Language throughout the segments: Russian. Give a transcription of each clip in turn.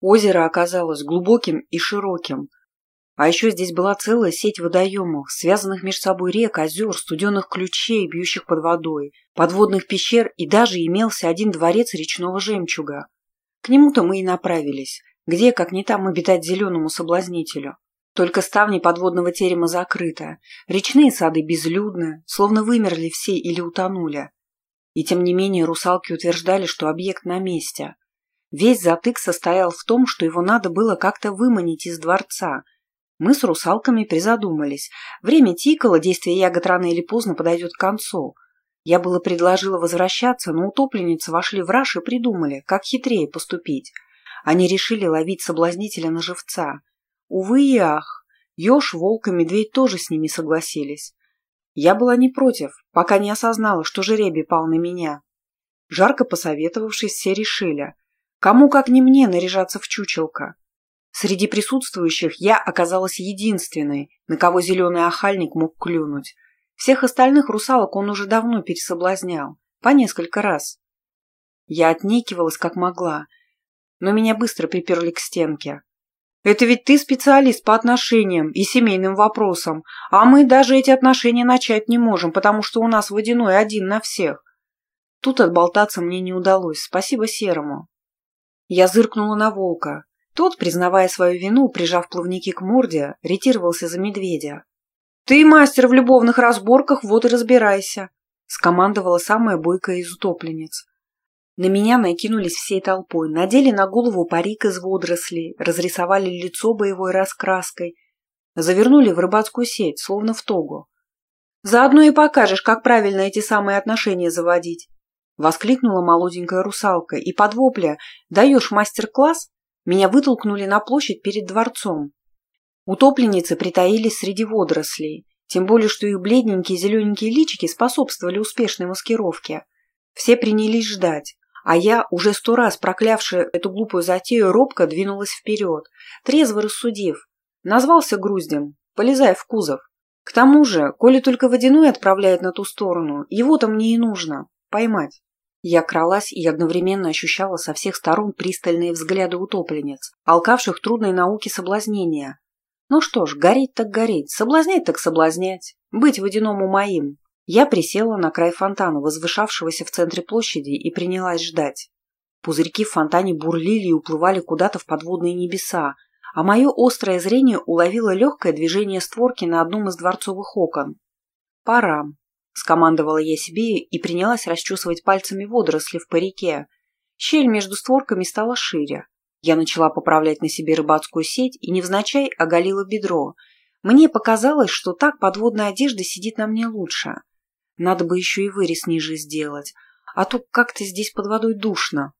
Озеро оказалось глубоким и широким. А еще здесь была целая сеть водоемов, связанных между собой рек, озер, студенных ключей, бьющих под водой, подводных пещер и даже имелся один дворец речного жемчуга. К нему-то мы и направились. Где, как не там, обитать зеленому соблазнителю? Только ставни подводного терема закрыты, речные сады безлюдны, словно вымерли все или утонули. И тем не менее русалки утверждали, что объект на месте. Весь затык состоял в том, что его надо было как-то выманить из дворца – мы с русалками призадумались. Время тикало, действие ягод рано или поздно подойдет к концу. Я было предложила возвращаться, но утопленницы вошли в раж и придумали, как хитрее поступить. Они решили ловить соблазнителя на живца. Увы и ах, еж, волк и медведь тоже с ними согласились. Я была не против, пока не осознала, что жеребий пал на меня. Жарко посоветовавшись, все решили. Кому, как не мне, наряжаться в чучелка. Среди присутствующих я оказалась единственной, на кого зеленый охальник мог клюнуть. Всех остальных русалок он уже давно пересоблазнял, по несколько раз. Я отнекивалась как могла, но меня быстро приперли к стенке. «Это ведь ты специалист по отношениям и семейным вопросам, а мы даже эти отношения начать не можем, потому что у нас водяной один на всех». Тут отболтаться мне не удалось, спасибо Серому. Я зыркнула на волка. Тот, признавая свою вину, прижав плавники к морде, ретировался за медведя. «Ты мастер в любовных разборках, вот и разбирайся», — скомандовала самая бойкая из утопленниц. На меня накинулись всей толпой, надели на голову парик из водорослей, разрисовали лицо боевой раскраской, завернули в рыбацкую сеть, словно в тогу. «Заодно и покажешь, как правильно эти самые отношения заводить», — воскликнула молоденькая русалка, и под вопля «даешь мастер-класс» Меня вытолкнули на площадь перед дворцом. Утопленницы притаились среди водорослей, тем более, что их бледненькие зелененькие личики способствовали успешной маскировке. Все принялись ждать, а я, уже сто раз проклявшая эту глупую затею, робко двинулась вперед, трезво рассудив. Назвался груздем, полезая в кузов. К тому же, коли только водяной отправляет на ту сторону, его-то мне и нужно поймать. Я кралась и одновременно ощущала со всех сторон пристальные взгляды утопленниц, алкавших трудной науки соблазнения. Ну что ж, гореть так гореть, соблазнять так соблазнять, быть водяному моим. Я присела на край фонтана, возвышавшегося в центре площади, и принялась ждать. Пузырьки в фонтане бурлили и уплывали куда-то в подводные небеса, а мое острое зрение уловило легкое движение створки на одном из дворцовых окон. Пора. Скомандовала я себе и принялась расчесывать пальцами водоросли в парике. Щель между створками стала шире. Я начала поправлять на себе рыбацкую сеть и невзначай оголила бедро. Мне показалось, что так подводная одежда сидит на мне лучше. Надо бы еще и вырез ниже сделать, а то как-то здесь под водой душно.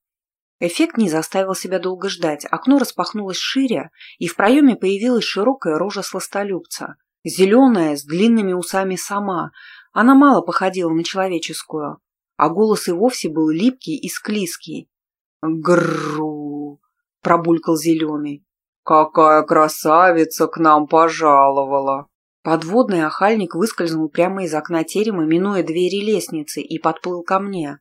Эффект не заставил себя долго ждать. Окно распахнулось шире, и в проеме появилась широкая рожа сластолюбца. Зеленая, с длинными усами сама, она мало походила на человеческую, а голос и вовсе был липкий и склизкий. «Грррру!» — пробулькал зеленый. «Какая красавица к нам пожаловала!» Подводный охальник выскользнул прямо из окна терема, минуя двери лестницы, и подплыл ко мне.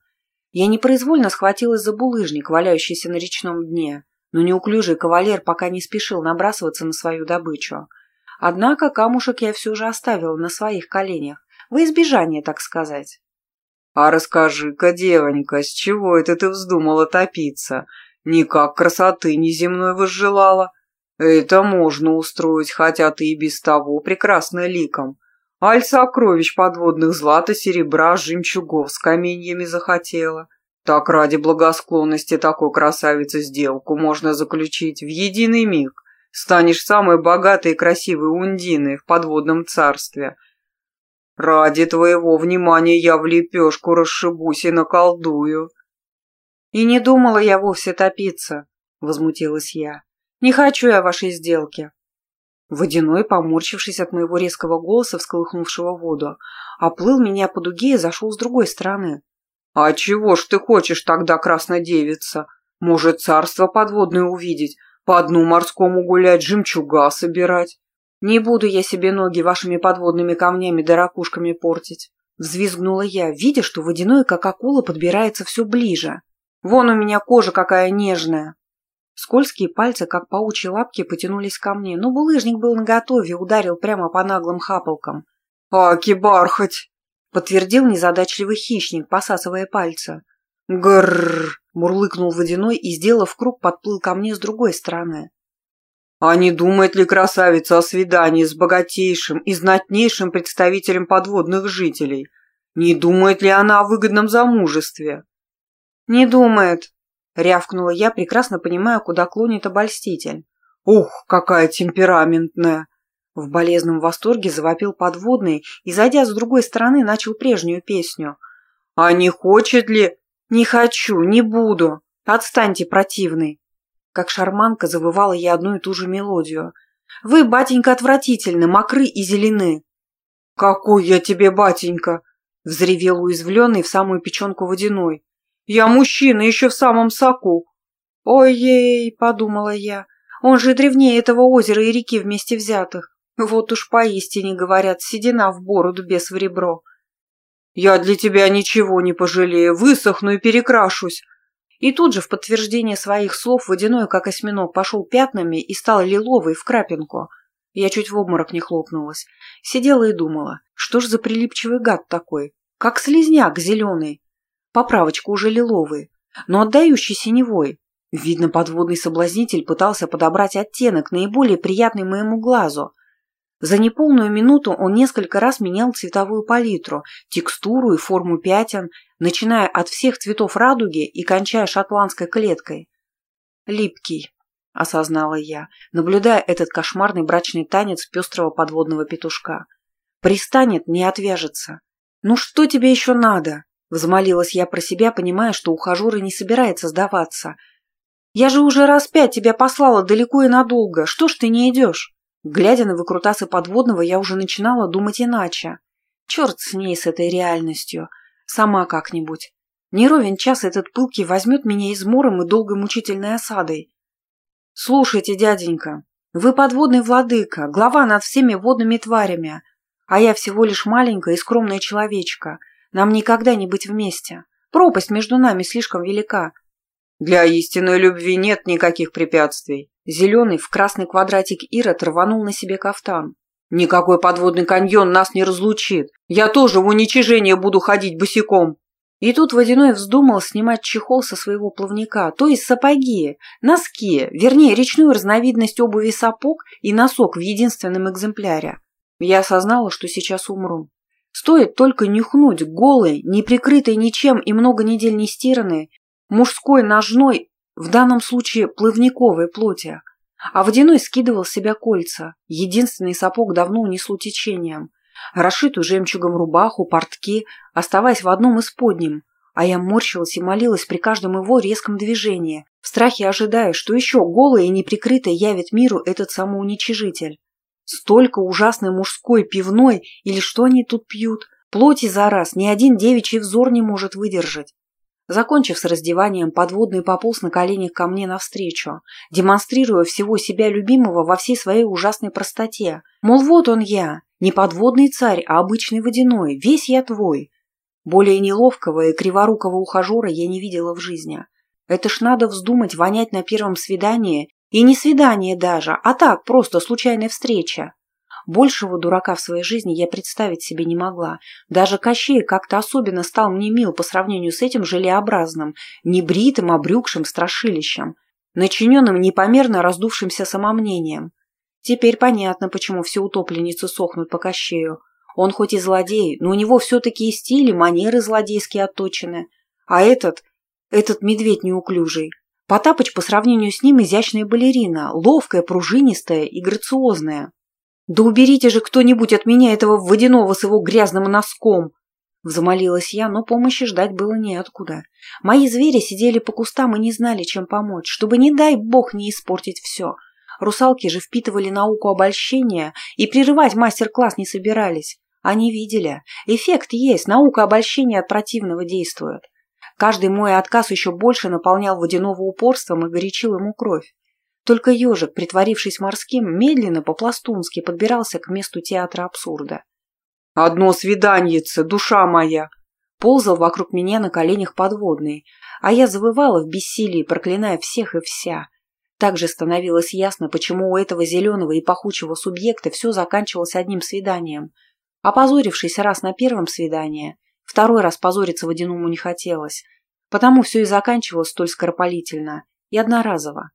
Я непроизвольно схватилась за булыжник, валяющийся на речном дне, но неуклюжий кавалер пока не спешил набрасываться на свою добычу. Однако камушек я все же оставила на своих коленях, во избежание, так сказать. «А расскажи-ка, девонька, с чего это ты вздумала топиться? Никак красоты неземной возжелала. Это можно устроить, хотя ты и без того прекрасная ликом. Аль сокровищ подводных злата, серебра, жемчугов с каменьями захотела. Так ради благосклонности такой красавицы сделку можно заключить в единый миг. Станешь самой богатой и красивой ундиной в подводном царстве, Ради твоего внимания я в лепешку расшибусь и наколдую. И не думала я вовсе топиться, возмутилась я. Не хочу я вашей сделки. Водяной, поморщившись от моего резкого голоса, всколыхнувшего воду, оплыл меня по дуге и зашел с другой стороны. «А чего ж ты хочешь тогда, краснодевица? Может, царство подводное увидеть, по одну морскому гулять, жемчуга собирать?» «Не буду я себе ноги вашими подводными камнями да ракушками портить», — взвизгнула я, видя, что водяной, как акула, подбирается все ближе. «Вон у меня кожа какая нежная». Скользкие пальцы, как паучьи лапки, потянулись ко мне, но булыжник был наготове, ударил прямо по наглым хапалкам. «Аки бархать!» — подтвердил незадачливый хищник, посасывая пальцы. «Грррр!» — мурлыкнул водяной и, сделав круг, подплыл ко мне с другой стороны. А не думает ли красавица о свидании с богатейшим и знатнейшим представителем подводных жителей? Не думает ли она о выгодном замужестве? Не думает, рявкнула я, прекрасно понимая, куда клонит обольститель. Ух, какая темпераментная! В болезном восторге завопил подводный и, зайдя с другой стороны, начал прежнюю песню. «А не хочет ли...» «Не хочу, не буду. Отстаньте, противный!» Как шарманка завывала я одну и ту же мелодию. «Вы, батенька, отвратительны, мокры и зелены!» «Какой я тебе, батенька!» Взревел уязвленный в самую печенку водяной. «Я мужчина, еще в самом соку!» «Ой-ей!» — подумала я. «Он же древнее этого озера и реки вместе взятых. Вот уж поистине, говорят, седина в бороду, без в ребро». «Я для тебя ничего не пожалею, высохну и перекрашусь!» И тут же в подтверждение своих слов водяной, как осьминог, пошел пятнами и стал лиловой в крапинку. Я чуть в обморок не хлопнулась. Сидела и думала, что ж за прилипчивый гад такой? Как слизняк зеленый. Поправочка уже лиловый, но отдающий синевой. Видно, подводный соблазнитель пытался подобрать оттенок, наиболее приятный моему глазу. За неполную минуту он несколько раз менял цветовую палитру, текстуру и форму пятен, начиная от всех цветов радуги и кончая шотландской клеткой. «Липкий», — осознала я, наблюдая этот кошмарный брачный танец пестрого подводного петушка. «Пристанет, не отвяжется. Ну что тебе еще надо?» — взмолилась я про себя, понимая, что ухажер и не собирается сдаваться. «Я же уже раз пять тебя послала далеко и надолго. Что ж ты не идешь?» Глядя на выкрутасы подводного, я уже начинала думать иначе. Черт с ней, с этой реальностью. Сама как-нибудь. Не ровен час этот пылкий возьмет меня измором и долгой мучительной осадой. Слушайте, дяденька, вы подводный владыка, глава над всеми водными тварями, а я всего лишь маленькая и скромная человечка. Нам никогда не быть вместе. Пропасть между нами слишком велика. Для истинной любви нет никаких препятствий. Зеленый в красный квадратик Ирод рванул на себе кафтан. Никакой подводный каньон нас не разлучит. Я тоже в уничижение буду ходить босиком. И тут Водяной вздумал снимать чехол со своего плавника, то есть сапоги, носки, вернее, речную разновидность обуви сапог и носок в единственном экземпляре. Я осознала, что сейчас умру. Стоит только нюхнуть голый, не прикрытый ничем и много недель не стиранный, мужской ножной, в данном случае плавниковой плоти, а водяной скидывал с себя кольца. Единственный сапог давно унесло течением. Расшитую жемчугом рубаху, портки, оставаясь в одном из подним. А я морщилась и молилась при каждом его резком движении, в страхе ожидая, что еще голое и неприкрытое явит миру этот самоуничижитель. Столько ужасной мужской пивной, или что они тут пьют, плоти за раз ни один девичий взор не может выдержать. Закончив с раздеванием, подводный пополз на коленях ко мне навстречу, демонстрируя всего себя любимого во всей своей ужасной простоте. Мол, вот он я, не подводный царь, а обычный водяной, весь я твой. Более неловкого и криворукого ухажера я не видела в жизни. Это ж надо вздумать вонять на первом свидании, и не свидание даже, а так, просто случайная встреча. Большего дурака в своей жизни я представить себе не могла. Даже Кощей как-то особенно стал мне мил по сравнению с этим желеобразным, небритым, обрюкшим страшилищем, начиненным непомерно раздувшимся самомнением. Теперь понятно, почему все утопленницы сохнут по Кощею. Он хоть и злодей, но у него все-таки и стиль, манеры злодейские отточены. А этот, этот медведь неуклюжий. Потапыч по сравнению с ним изящная балерина, ловкая, пружинистая и грациозная. «Да уберите же кто-нибудь от меня этого водяного с его грязным носком!» Взмолилась я, но помощи ждать было неоткуда. Мои звери сидели по кустам и не знали, чем помочь, чтобы, не дай бог, не испортить все. Русалки же впитывали науку обольщения и прерывать мастер-класс не собирались. Они видели. Эффект есть, наука обольщения от противного действует. Каждый мой отказ еще больше наполнял водяного упорством и горячил ему кровь. Только ежик, притворившись морским, медленно по-пластунски подбирался к месту театра абсурда. «Одно свиданьице, душа моя!» Ползал вокруг меня на коленях подводный, а я завывала в бессилии, проклиная всех и вся. Также становилось ясно, почему у этого зеленого и пахучего субъекта все заканчивалось одним свиданием. Опозорившись раз на первом свидании, второй раз позориться водяному не хотелось, потому все и заканчивалось столь скоропалительно и одноразово.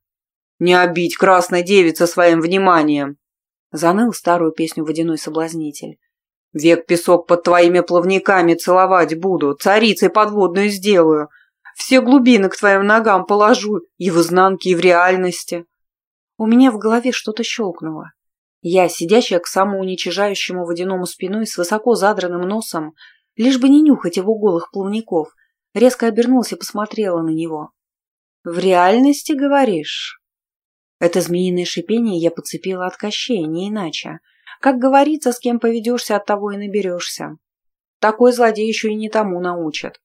«Не обидь, красная девица, своим вниманием!» Заныл старую песню водяной соблазнитель. «Век песок под твоими плавниками целовать буду, царицей подводную сделаю, все глубины к твоим ногам положу, и в изнанке, и в реальности». У меня в голове что-то щелкнуло. Я, сидящая к самоуничижающему водяному спиной с высоко задранным носом, лишь бы не нюхать его голых плавников, резко обернулась и посмотрела на него. «В реальности, говоришь?» Это змеиное шипение я подцепила от кощей, не иначе. Как говорится, с кем поведешься, от того и наберешься. Такой злодей еще и не тому научат.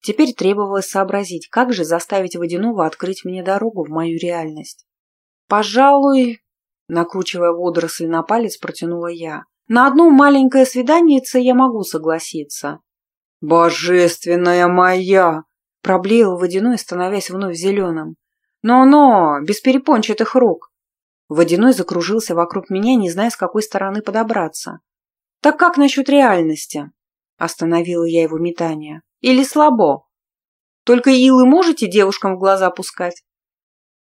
Теперь требовалось сообразить, как же заставить Водянова открыть мне дорогу в мою реальность. «Пожалуй...» — накручивая водоросли на палец, протянула я. «На одно маленькое свиданиеце я могу согласиться». «Божественная моя!» — проблеял Водяной, становясь вновь зеленым. «Но-но, без перепончатых рук!» Водяной закружился вокруг меня, не зная, с какой стороны подобраться. «Так как насчет реальности?» Остановила я его метание. Или слабо? Только илы можете девушкам в глаза пускать?»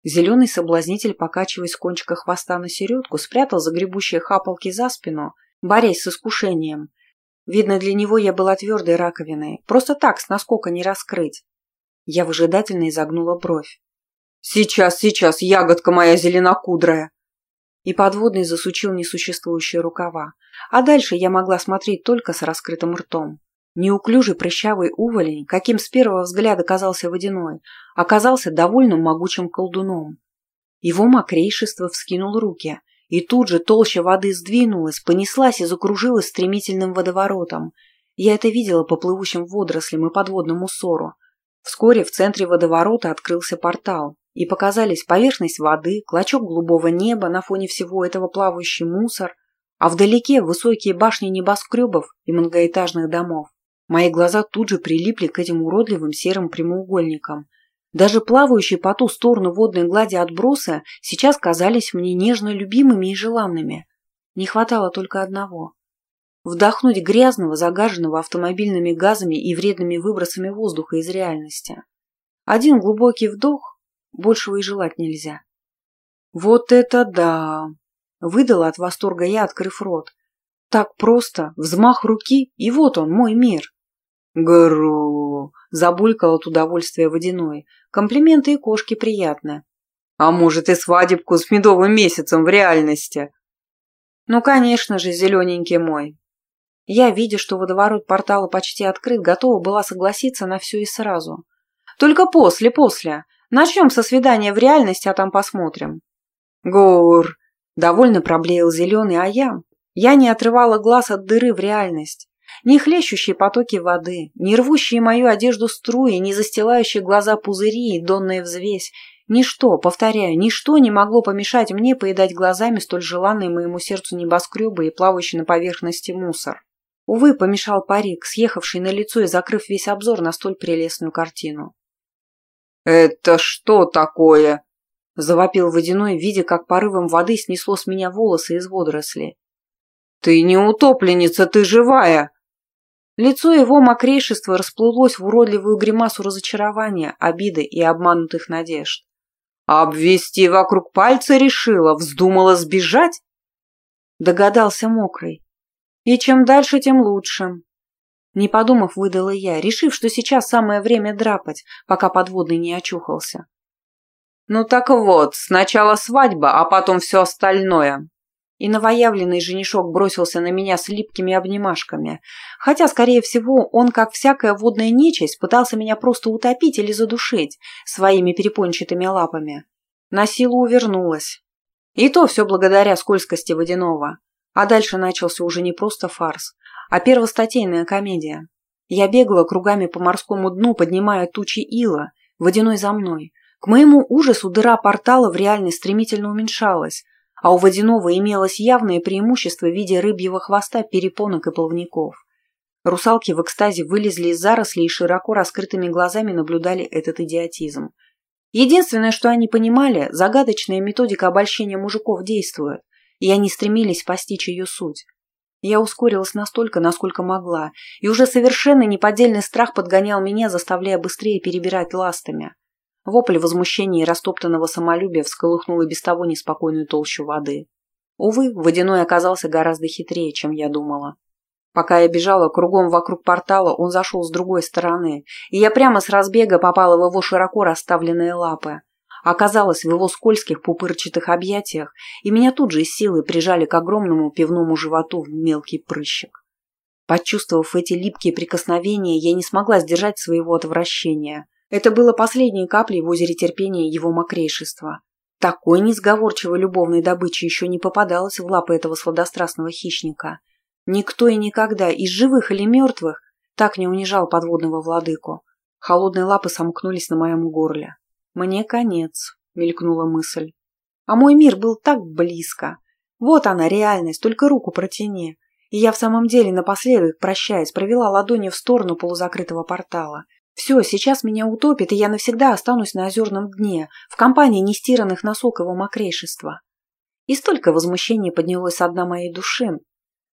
Зеленый соблазнитель, покачиваясь с кончика хвоста на середку, спрятал загребущие хапалки за спину, борясь с искушением. Видно, для него я была твердой раковиной. Просто так, с наскока не раскрыть. Я выжидательно изогнула бровь. «Сейчас, сейчас, ягодка моя зеленокудрая!» И подводный засучил несуществующие рукава. А дальше я могла смотреть только с раскрытым ртом. Неуклюжий прыщавый уволень, каким с первого взгляда казался водяной, оказался довольно могучим колдуном. Его мокрейшество вскинул руки, и тут же толща воды сдвинулась, понеслась и закружилась стремительным водоворотом. Я это видела по плывущим водорослям и подводному ссору. Вскоре в центре водоворота открылся портал, и показались поверхность воды, клочок голубого неба на фоне всего этого плавающий мусор, а вдалеке высокие башни небоскребов и многоэтажных домов. Мои глаза тут же прилипли к этим уродливым серым прямоугольникам. Даже плавающие по ту сторону водной глади отбросы сейчас казались мне нежно любимыми и желанными. Не хватало только одного. Вдохнуть грязного, загаженного автомобильными газами и вредными выбросами воздуха из реальности. Один глубокий вдох, большего и желать нельзя. «Вот это да!» – выдала от восторга я, открыв рот. «Так просто, взмах руки, и вот он, мой мир!» «Гру!» – забулькал от удовольствия водяной. «Комплименты и кошки приятно». «А может, и свадебку с медовым месяцем в реальности?» «Ну, конечно же, зелененький мой». Я, видя, что водоворот портала почти открыт, готова была согласиться на все и сразу. «Только после, после. Начнем со свидания в реальности, а там посмотрим». «Гур!» – довольно проблеял зеленый, а я... Я не отрывала глаз от дыры в реальность. Ни хлещущие потоки воды, ни рвущие мою одежду струи, ни застилающие глаза пузыри и донная взвесь. Ничто, повторяю, ничто не могло помешать мне поедать глазами столь желанные моему сердцу небоскребы и плавающий на поверхности мусор. Увы, помешал парик, съехавший на лицо и закрыв весь обзор на столь прелестную картину. «Это что такое?» – завопил водяной, видя, как порывом воды снесло с меня волосы из водорослей. «Ты не утопленница, ты живая!» Лицо его мокрейшества расплылось в уродливую гримасу разочарования, обиды и обманутых надежд. «Обвести вокруг пальца решила, вздумала сбежать?» Догадался мокрый. «И чем дальше, тем лучше». Не подумав, выдала я, решив, что сейчас самое время драпать, пока подводный не очухался. «Ну так вот, сначала свадьба, а потом все остальное», и новоявленный женишок бросился на меня с липкими обнимашками, хотя, скорее всего, он, как всякая водная нечисть, пытался меня просто утопить или задушить своими перепончатыми лапами. На силу увернулась. И то все благодаря скользкости водяного. А дальше начался уже не просто фарс, а первостатейная комедия. Я бегала кругами по морскому дну, поднимая тучи ила, водяной за мной. К моему ужасу дыра портала в реальность стремительно уменьшалась, а у водяного имелось явное преимущество в виде рыбьего хвоста, перепонок и плавников. Русалки в экстазе вылезли из зарослей и широко раскрытыми глазами наблюдали этот идиотизм. Единственное, что они понимали, загадочная методика обольщения мужиков действует, и они стремились постичь ее суть. Я ускорилась настолько, насколько могла, и уже совершенно неподдельный страх подгонял меня, заставляя быстрее перебирать ластами. Вопль возмущения и растоптанного самолюбия всколыхнул и без того неспокойную толщу воды. Увы, водяной оказался гораздо хитрее, чем я думала. Пока я бежала кругом вокруг портала, он зашел с другой стороны, и я прямо с разбега попала в его широко расставленные лапы. Оказалась в его скользких пупырчатых объятиях, и меня тут же из силы прижали к огромному пивному животу в мелкий прыщик. Почувствовав эти липкие прикосновения, я не смогла сдержать своего отвращения. Это было последней каплей в озере терпения его мокрейшества. Такой несговорчивой любовной добычи еще не попадалось в лапы этого сладострастного хищника. Никто и никогда, из живых или мертвых, так не унижал подводного владыку. Холодные лапы сомкнулись на моем горле. «Мне конец», — мелькнула мысль. А мой мир был так близко. Вот она, реальность, только руку протяни. И я в самом деле напоследок, прощаясь, провела ладонью в сторону полузакрытого портала. Все, сейчас меня утопит, и я навсегда останусь на озерном дне, в компании нестиранных носок его мокрейшества. И столько возмущения поднялось с дна моей души,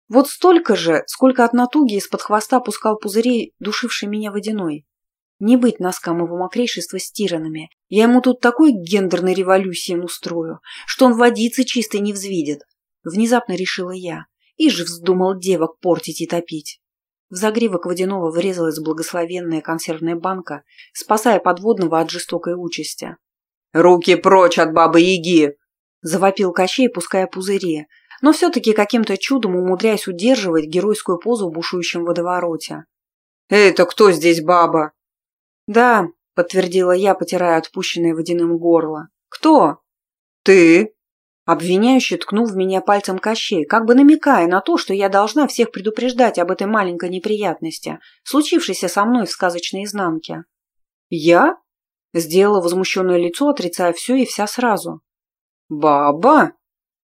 вот столько же, сколько от натуги из-под хвоста пускал пузырей, душивший меня водяной. Не быть носкам его мокрейшества стиранными. Я ему тут такой гендерной революции устрою, что он водицы чистой не взвидит. Внезапно решила я. И же вздумал девок портить и топить. В загривок водяного врезалась благословенная консервная банка, спасая подводного от жестокой участи. «Руки прочь от бабы-яги!» – завопил Кощей, пуская пузыри, но все-таки каким-то чудом умудряясь удерживать геройскую позу в бушующем водовороте. «Это кто здесь баба?» «Да», — подтвердила я, потирая отпущенное водяным горло. «Кто?» «Ты?» Обвиняющий ткнул в меня пальцем Кощей, как бы намекая на то, что я должна всех предупреждать об этой маленькой неприятности, случившейся со мной в сказочной изнанке. «Я?» — сделала возмущенное лицо, отрицая все и вся сразу. «Баба?»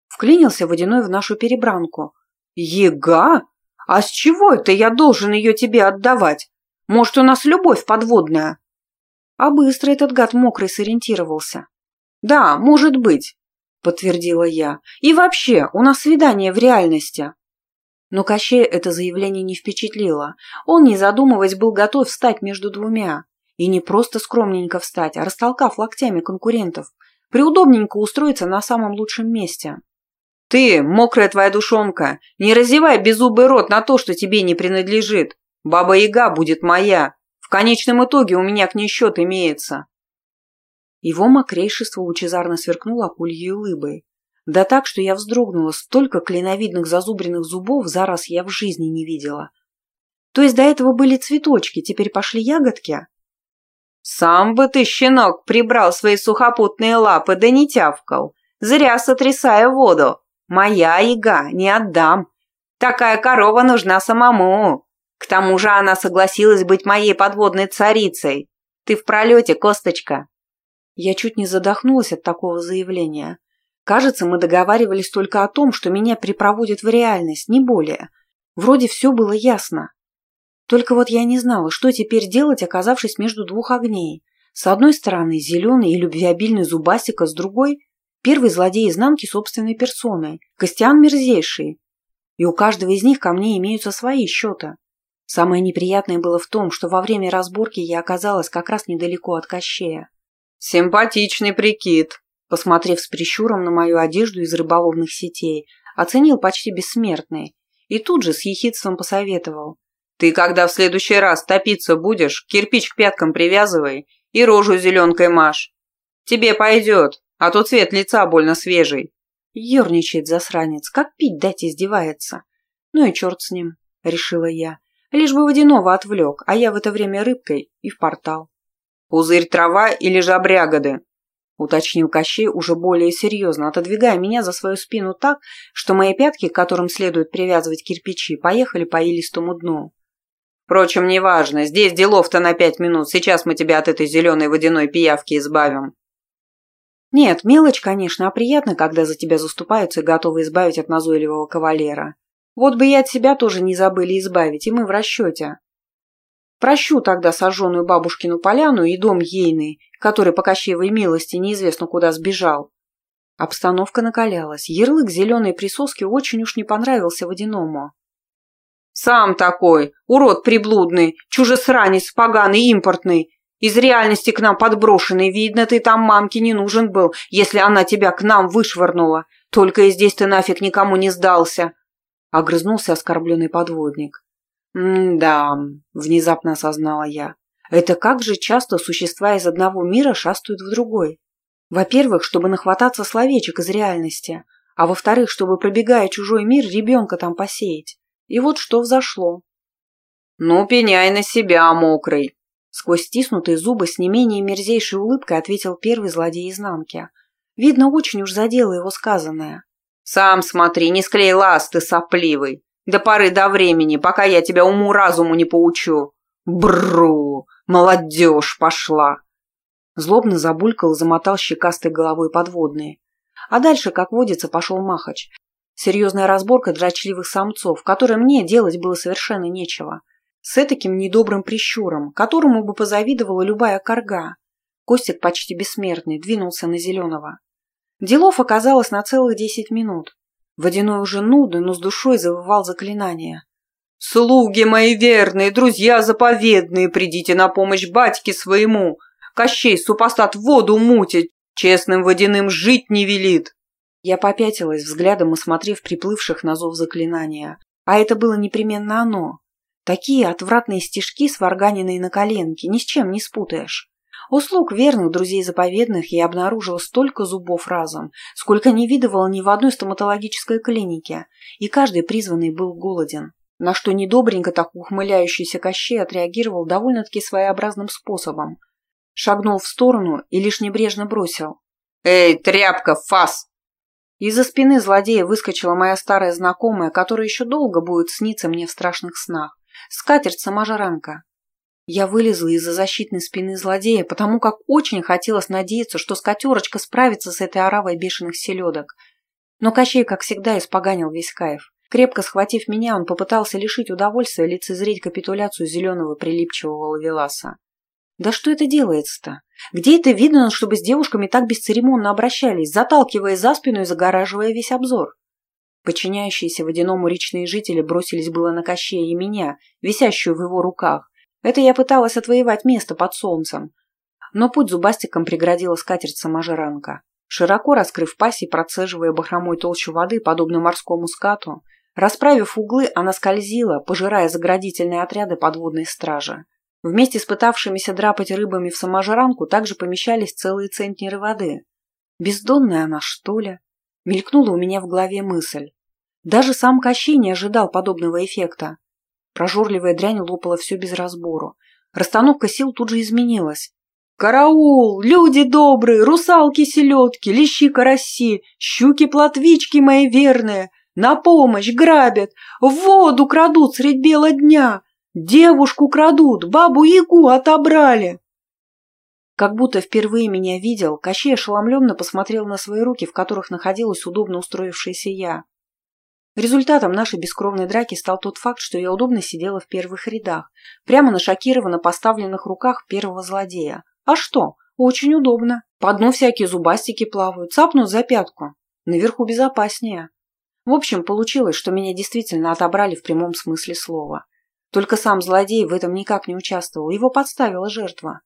Вклинился водяной в нашу перебранку. «Ега? А с чего это я должен ее тебе отдавать? Может, у нас любовь подводная?» А быстро этот гад мокрый сориентировался. «Да, может быть», — подтвердила я. «И вообще, у нас свидание в реальности». Но Кощея это заявление не впечатлило. Он, не задумываясь, был готов встать между двумя. И не просто скромненько встать, а растолкав локтями конкурентов, приудобненько устроиться на самом лучшем месте. «Ты, мокрая твоя душонка, не разевай беззубый рот на то, что тебе не принадлежит. Баба-яга будет моя. В конечном итоге у меня к ней счет имеется». Его мокрейшество лучезарно сверкнуло акульей улыбой. Да так, что я вздрогнула, столько клиновидных зазубренных зубов за раз я в жизни не видела. То есть до этого были цветочки, теперь пошли ягодки? «Сам бы ты, щенок, прибрал свои сухопутные лапы, да не тявкал, зря сотрясая воду!» Моя яга, не отдам. Такая корова нужна самому. К тому же она согласилась быть моей подводной царицей. Ты в пролете, косточка. Я чуть не задохнулась от такого заявления. Кажется, мы договаривались только о том, что меня припроводят в реальность, не более. Вроде все было ясно. Только вот я не знала, что теперь делать, оказавшись между двух огней. С одной стороны зеленый и любвеобильный зубасика, с другой Первый злодей изнанки собственной персоной, Костян мерзейший. И у каждого из них ко мне имеются свои счеты. Самое неприятное было в том, что во время разборки я оказалась как раз недалеко от Кощея. «Симпатичный прикид», посмотрев с прищуром на мою одежду из рыболовных сетей, оценил почти бессмертный и тут же с ехидством посоветовал. «Ты когда в следующий раз топиться будешь, кирпич к пяткам привязывай и рожу зеленкой маш. Тебе пойдет, а то цвет лица больно свежий. Ёрничает засранец, как пить дать издевается. Ну и черт с ним, решила я. Лишь бы водяного отвлек, а я в это время рыбкой и в портал. Пузырь трава или жабрягоды? уточнил Кощей уже более серьезно, отодвигая меня за свою спину так, что мои пятки, к которым следует привязывать кирпичи, поехали по илистому дну. Впрочем, неважно, здесь делов-то на пять минут, сейчас мы тебя от этой зеленой водяной пиявки избавим. Нет, мелочь, конечно, а приятно, когда за тебя заступаются и готовы избавить от назойливого кавалера. Вот бы и от себя тоже не забыли избавить, и мы в расчете. Прощу тогда сожженную бабушкину поляну и дом ейный, который по кощеевой милости неизвестно куда сбежал. Обстановка накалялась. Ярлык зеленой присоски очень уж не понравился водяному. «Сам такой, урод приблудный, чужесранец поганый импортный, из реальности к нам подброшенный. Видно, ты там мамке не нужен был, если она тебя к нам вышвырнула. Только и здесь ты нафиг никому не сдался!» Огрызнулся оскорбленный подводник. «М-да», — внезапно осознала я. «Это как же часто существа из одного мира шастают в другой? Во-первых, чтобы нахвататься словечек из реальности, а во-вторых, чтобы, пробегая чужой мир, ребенка там посеять. И вот что взошло». «Ну, пеняй на себя, мокрый!» Сквозь стиснутые зубы с не менее мерзейшей улыбкой ответил первый злодей изнанки. Видно, очень уж задело его сказанное. «Сам смотри, не склей ласты, сопливый!» До поры до времени, пока я тебя уму-разуму не поучу. Бррру! Молодежь пошла!» Злобно забулькал замотал щекастой головой подводные. А дальше, как водится, пошел махач. Серьезная разборка дрочливых самцов, которой мне делать было совершенно нечего. С этаким недобрым прищуром, которому бы позавидовала любая корга. Костик почти бессмертный двинулся на Зеленого. Делов оказалось на целых десять минут. Водяной уже нудно, но с душой завывал заклинание. «Слуги мои верные, друзья заповедные, придите на помощь батьке своему! Кощей супостат воду мутит, честным водяным жить не велит!» Я попятилась, взглядом осмотрев приплывших на зов заклинания. А это было непременно оно. Такие отвратные стежки, сварганенные на коленке, ни с чем не спутаешь. Услуг верных друзей заповедных я обнаружила столько зубов разом, сколько не видывала ни в одной стоматологической клинике, и каждый призванный был голоден. На что недобренько так ухмыляющийся Кощей отреагировал довольно-таки своеобразным способом. Шагнул в сторону и лишь небрежно бросил. «Эй, тряпка, фас!» Из-за спины злодея выскочила моя старая знакомая, которая еще долго будет сниться мне в страшных снах. Скатерть-саможранка. Я вылезла из-за защитной спины злодея, потому как очень хотелось надеяться, что скотерочка справится с этой оравой бешеных селедок. Но Кощей, как всегда, испоганил весь кайф. Крепко схватив меня, он попытался лишить удовольствия лицезреть капитуляцию зеленого прилипчивого лавеласа. Да что это делается-то? Где это видно, чтобы с девушками так бесцеремонно обращались, заталкивая за спину и загораживая весь обзор? Подчиняющиеся водяному речные жители бросились было на Кощея и меня, висящую в его руках, это я пыталась отвоевать место под солнцем. Но путь зубастиком преградила скатерть-саможранка. Широко раскрыв пасть и процеживая бахромой толщу воды, подобно морскому скату, расправив углы, она скользила, пожирая заградительные отряды подводной стражи. Вместе с пытавшимися драпать рыбами в саможранку также помещались целые центнеры воды. Бездонная она, что ли? Мелькнула у меня в голове мысль. Даже сам Кощей не ожидал подобного эффекта. Прожорливая дрянь лопала все без разбору. Расстановка сил тут же изменилась. «Караул! Люди добрые! Русалки-селедки! Лещи-караси! Щуки-плотвички мои верные! На помощь! Грабят! Воду крадут средь бела дня! Девушку крадут! Бабу-ягу отобрали!» Как будто впервые меня видел, Кощей ошеломленно посмотрел на свои руки, в которых находилась удобно устроившаяся я. Результатом нашей бескровной драки стал тот факт, что я удобно сидела в первых рядах, прямо на шокированно поставленных руках первого злодея. А что? Очень удобно. По дну всякие зубастики плавают, цапнут за пятку. Наверху безопаснее. В общем, получилось, что меня действительно отобрали в прямом смысле слова. Только сам злодей в этом никак не участвовал, его подставила жертва.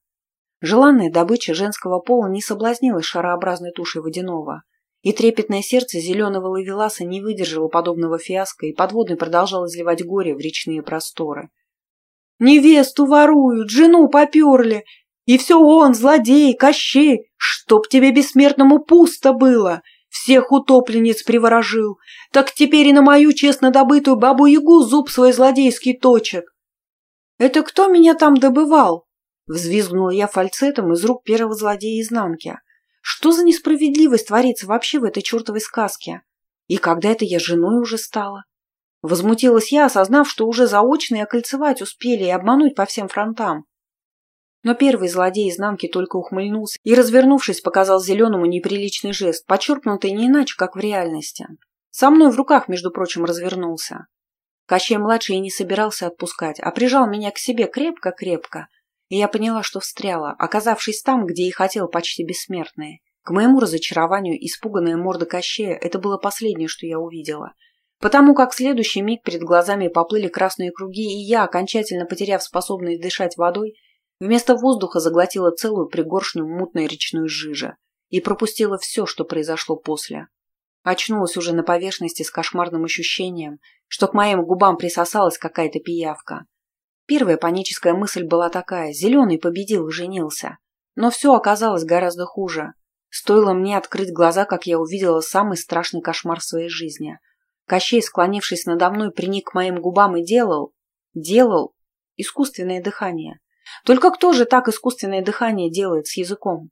Желанная добыча женского пола не соблазнилась шарообразной тушей водяного – и трепетное сердце зеленого лавеласа не выдержало подобного фиаско, и подводный продолжал изливать горе в речные просторы. «Невесту воруют, жену поперли, и все он, злодей, Кощей, чтоб тебе бессмертному пусто было!» Всех утопленниц приворожил, так теперь и на мою честно добытую бабу-ягу зуб свой злодейский точек. «Это кто меня там добывал?» Взвизгнула я фальцетом из рук первого злодея изнанки. Что за несправедливость творится вообще в этой чертовой сказке? И когда это я женой уже стала? Возмутилась я, осознав, что уже заочно и окольцевать успели и обмануть по всем фронтам. Но первый злодей изнанки только ухмыльнулся и, развернувшись, показал зеленому неприличный жест, подчеркнутый не иначе, как в реальности. Со мной в руках, между прочим, развернулся. Кощей-младший и не собирался отпускать, а прижал меня к себе крепко-крепко, и я поняла, что встряла, оказавшись там, где и хотел почти бессмертный. К моему разочарованию, испуганная морда Кощея – это было последнее, что я увидела. Потому как в следующий миг перед глазами поплыли красные круги, и я, окончательно потеряв способность дышать водой, вместо воздуха заглотила целую пригоршню мутной речной жижи и пропустила все, что произошло после. Очнулась уже на поверхности с кошмарным ощущением, что к моим губам присосалась какая-то пиявка. Первая паническая мысль была такая – зеленый победил и женился. Но все оказалось гораздо хуже. Стоило мне открыть глаза, как я увидела самый страшный кошмар своей жизни. Кощей, склонившись надо мной, приник к моим губам и делал, делал искусственное дыхание. Только кто же так искусственное дыхание делает с языком?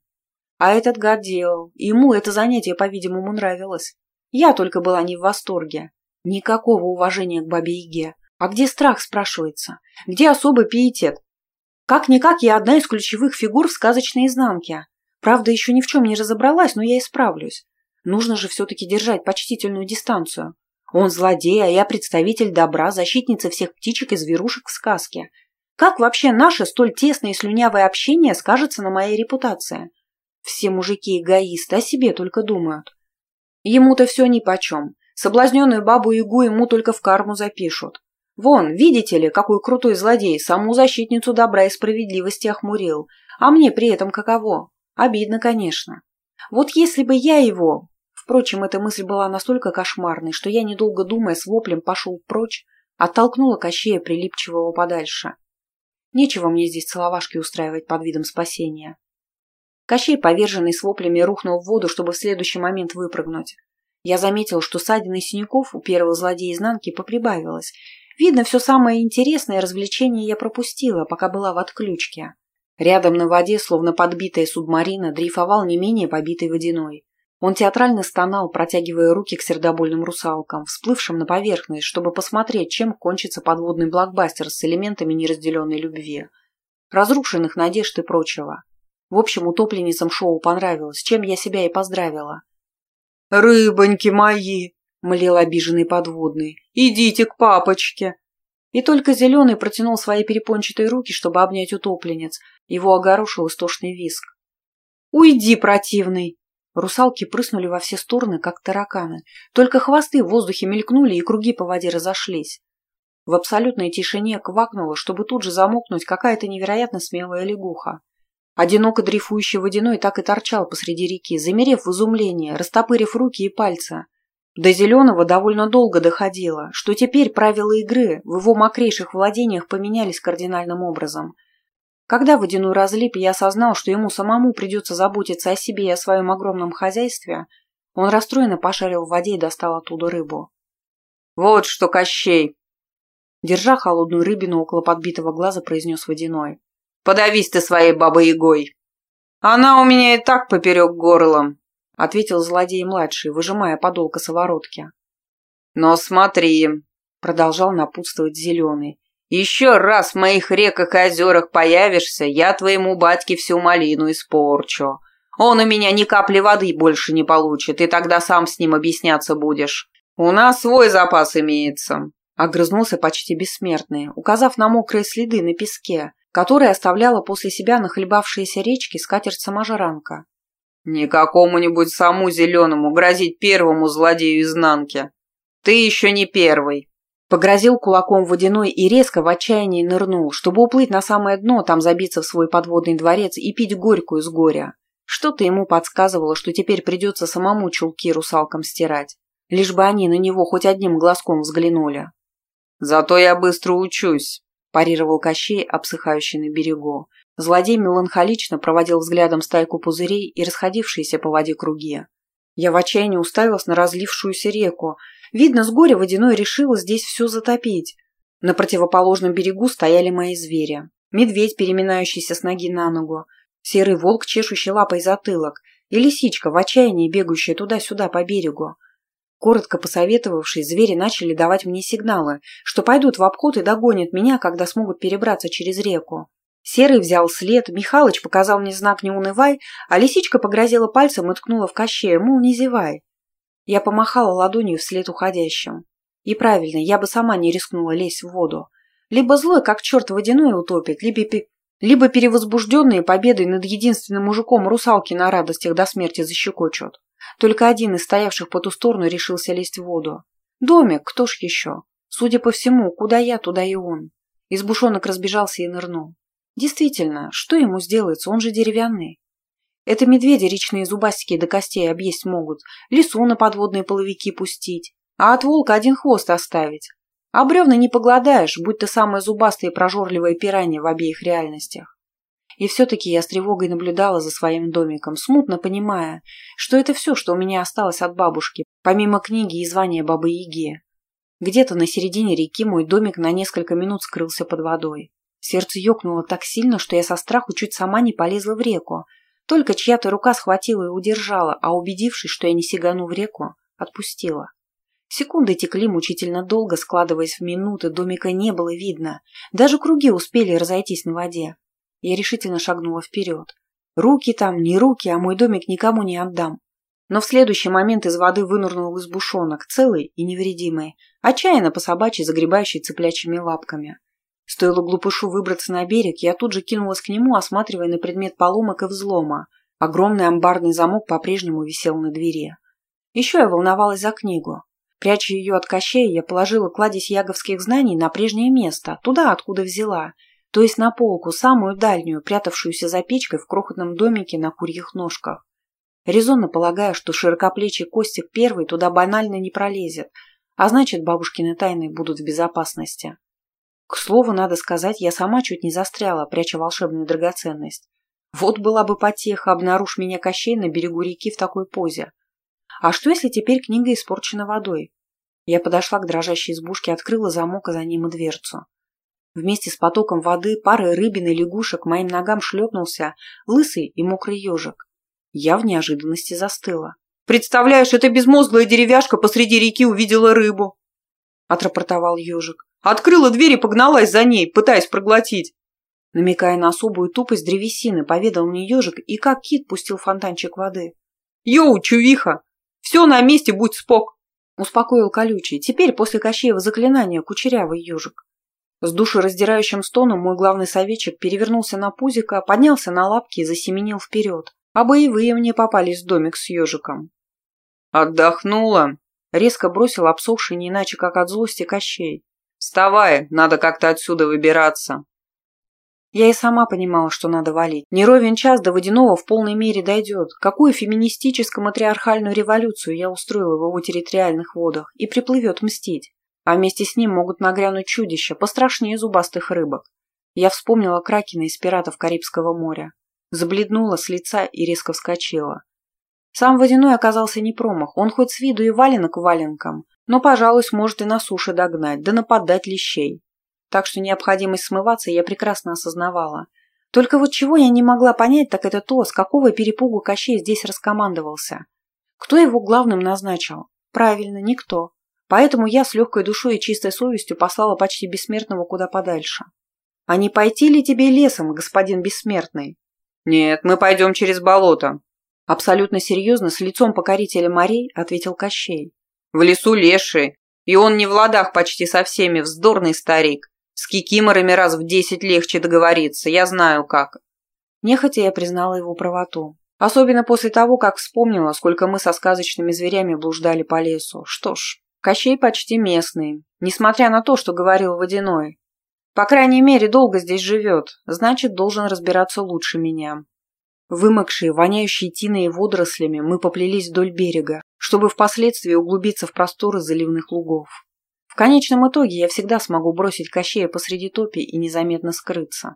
А этот гад делал, ему это занятие, по-видимому, нравилось. Я только была не в восторге. Никакого уважения к бабе-яге. А где страх, спрашивается? Где особый пиетет? Как-никак я одна из ключевых фигур в сказочной изнанке. Правда, еще ни в чем не разобралась, но я исправлюсь. Нужно же все-таки держать почтительную дистанцию. Он злодей, а я представитель добра, защитница всех птичек и зверушек в сказке. Как вообще наше столь тесное и слюнявое общение скажется на моей репутации? Все мужики эгоисты, о себе только думают. Ему-то все нипочем. Соблазненную бабу-ягу ему только в карму запишут. Вон, видите ли, какой крутой злодей саму защитницу добра и справедливости охмурил. А мне при этом каково? Обидно, конечно. Вот если бы я его... Впрочем, эта мысль была настолько кошмарной, что я, недолго думая, с воплем пошел прочь, оттолкнула Кощея прилипчивого подальше. Нечего мне здесь целовашки устраивать под видом спасения. Кощей, поверженный с воплями, рухнул в воду, чтобы в следующий момент выпрыгнуть. Я заметил, что ссадин и синяков у первого злодея изнанки поприбавилось. Видно, все самое интересное развлечение я пропустила, пока была в отключке. Рядом на воде, словно подбитая субмарина, дрейфовал не менее побитый водяной. Он театрально стонал, протягивая руки к сердобольным русалкам, всплывшим на поверхность, чтобы посмотреть, чем кончится подводный блокбастер с элементами неразделенной любви, разрушенных надежд и прочего. В общем, утопленницам шоу понравилось, чем я себя и поздравила. «Рыбоньки мои!» – млел обиженный подводный. «Идите к папочке!» И только Зеленый протянул свои перепончатые руки, чтобы обнять утопленец. Его огорошил истошный виск. «Уйди, противный!» Русалки прыснули во все стороны, как тараканы. Только хвосты в воздухе мелькнули, и круги по воде разошлись. В абсолютной тишине квакнуло, чтобы тут же замокнуть какая-то невероятно смелая лягуха. Одиноко дрейфующий водяной так и торчал посреди реки, замерев в изумлении, растопырив руки и пальцы. До Зеленого довольно долго доходило, что теперь правила игры в его мокрейших владениях поменялись кардинальным образом. Когда водяной разлип, я осознал, что ему самому придется заботиться о себе и о своем огромном хозяйстве, он расстроенно пошарил в воде и достал оттуда рыбу. «Вот что, Кощей!» Держа холодную рыбину около подбитого глаза, произнес водяной. Подавись ты своей бабой-ягой. Она у меня и так поперек горлом, ответил злодей-младший, выжимая подол косоворотки. Но смотри, продолжал напутствовать зеленый, еще раз в моих реках и озерах появишься, я твоему батьке всю малину испорчу. Он у меня ни капли воды больше не получит, и тогда сам с ним объясняться будешь. У нас свой запас имеется. Огрызнулся почти бессмертный, указав на мокрые следы на песке, которая оставляла после себя нахлебавшиеся речки скатерть-саможранка. «Не какому-нибудь саму зеленому грозить первому злодею изнанки. Ты еще не первый!» Погрозил кулаком водяной и резко в отчаянии нырнул, чтобы уплыть на самое дно, там забиться в свой подводный дворец и пить горькую с горя. Что-то ему подсказывало, что теперь придется самому чулки русалкам стирать, лишь бы они на него хоть одним глазком взглянули. «Зато я быстро учусь», парировал Кощей, обсыхающий на берегу. Злодей меланхолично проводил взглядом стайку пузырей и расходившиеся по воде круги. Я в отчаянии уставилась на разлившуюся реку. Видно, с горя водяной решила здесь все затопить. На противоположном берегу стояли мои звери. Медведь, переминающийся с ноги на ногу, серый волк, чешущий лапой затылок, и лисичка, в отчаянии бегающая туда-сюда по берегу. Коротко посоветовавшись, звери начали давать мне сигналы, что пойдут в обход и догонят меня, когда смогут перебраться через реку. Серый взял след, Михалыч показал мне знак «Не унывай», а лисичка погрозила пальцем и ткнула в кощея, мол, не зевай. Я помахала ладонью вслед уходящим. И правильно, я бы сама не рискнула лезть в воду. Либо злой, как черт водяной, утопит, либо, пи... либо перевозбужденные победой над единственным мужиком русалки на радостях до смерти защекочут. Только один из стоявших по ту сторону решился лезть в воду. Домик, кто ж еще? Судя по всему, куда я, туда и он. Избушонок разбежался и нырнул. Действительно, что ему сделается, он же деревянный. Это медведи речные зубастики до костей объесть могут, лесу на подводные половики пустить, а от волка один хвост оставить. А бревна не погладаешь, будь то самое зубастое и прожорливое пиранье в обеих реальностях. И все-таки я с тревогой наблюдала за своим домиком, смутно понимая, что это все, что у меня осталось от бабушки, помимо книги и звания Бабы-Яги. Где-то на середине реки мой домик на несколько минут скрылся под водой. Сердце ёкнуло так сильно, что я со страху чуть сама не полезла в реку. Только чья-то рука схватила и удержала, а убедившись, что я не сигану в реку, отпустила. Секунды текли мучительно долго, складываясь в минуты, домика не было видно. Даже круги успели разойтись на воде. Я решительно шагнула вперед. Руки там, не руки, а мой домик никому не отдам. Но в следующий момент из воды вынырнул избушонок, целый и невредимый, отчаянно по собачьи загребающий цыплячьими лапками. Стоило глупышу выбраться на берег, я тут же кинулась к нему, осматривая на предмет поломок и взлома. Огромный амбарный замок по-прежнему висел на двери. Еще я волновалась за книгу. Пряча ее от кощей, я положила кладезь яговских знаний на прежнее место, туда, откуда взяла, то есть на полку, самую дальнюю, прятавшуюся за печкой в крохотном домике на курьих ножках. Резонно полагая, что широкоплечий Костик первый туда банально не пролезет, а значит, бабушкины тайны будут в безопасности. К слову, надо сказать, я сама чуть не застряла, пряча волшебную драгоценность. Вот была бы потеха, обнаружь меня Кощей на берегу реки в такой позе. А что, если теперь книга испорчена водой? Я подошла к дрожащей избушке, открыла замок, а за ним и дверцу. Вместе с потоком воды, парой рыбин и лягушек моим ногам шлепнулся лысый и мокрый ежик. Я в неожиданности застыла. «Представляешь, эта безмозглая деревяшка посреди реки увидела рыбу!» – отрапортовал ежик. Открыла дверь и погналась за ней, пытаясь проглотить. Намекая на особую тупость древесины, поведал мне ежик и как кит пустил фонтанчик воды. «Йоу, чувиха! Все на месте, будь спок!» Успокоил колючий. Теперь, после Кощеева заклинания, кучерявый ежик. С душераздирающим стоном мой главный советчик перевернулся на пузико, поднялся на лапки и засеменил вперед. А боевые мне попались в домик с ежиком. «Отдохнула!» Резко бросил обсохший не иначе, как от злости Кощей. «Вставай, надо как-то отсюда выбираться». Я и сама понимала, что надо валить. Не ровен час до водяного в полной мере дойдет. Какую феминистическо-матриархальную революцию я устроила в его территориальных водах и приплывет мстить. А вместе с ним могут нагрянуть чудища, пострашнее зубастых рыбок. Я вспомнила Кракена из пиратов Карибского моря. Забледнула с лица и резко вскочила. Сам водяной оказался не промах. Он хоть с виду и валенок валенком, но, пожалуй, сможет и на суше догнать, да нападать лещей. Так что необходимость смываться я прекрасно осознавала. Только вот чего я не могла понять, так это то, с какого перепугу Кощей здесь раскомандовался. Кто его главным назначил? Правильно, никто. Поэтому я с легкой душой и чистой совестью послала почти бессмертного куда подальше. А не пойти ли тебе лесом, господин бессмертный? Нет, мы пойдем через болото. Абсолютно серьезно, с лицом покорителя морей, ответил Кощей. В лесу леший, и он не в ладах почти со всеми, вздорный старик. С кикиморами раз в десять легче договориться, я знаю как. Нехотя я признала его правоту. Особенно после того, как вспомнила, сколько мы со сказочными зверями блуждали по лесу. Что ж, Кощей почти местный, несмотря на то, что говорил Водяной. По крайней мере, долго здесь живет, значит, должен разбираться лучше меня. Вымокшие, воняющие тиной и водорослями, мы поплелись вдоль берега, чтобы впоследствии углубиться в просторы заливных лугов. В конечном итоге я всегда смогу бросить Кощея посреди топи и незаметно скрыться.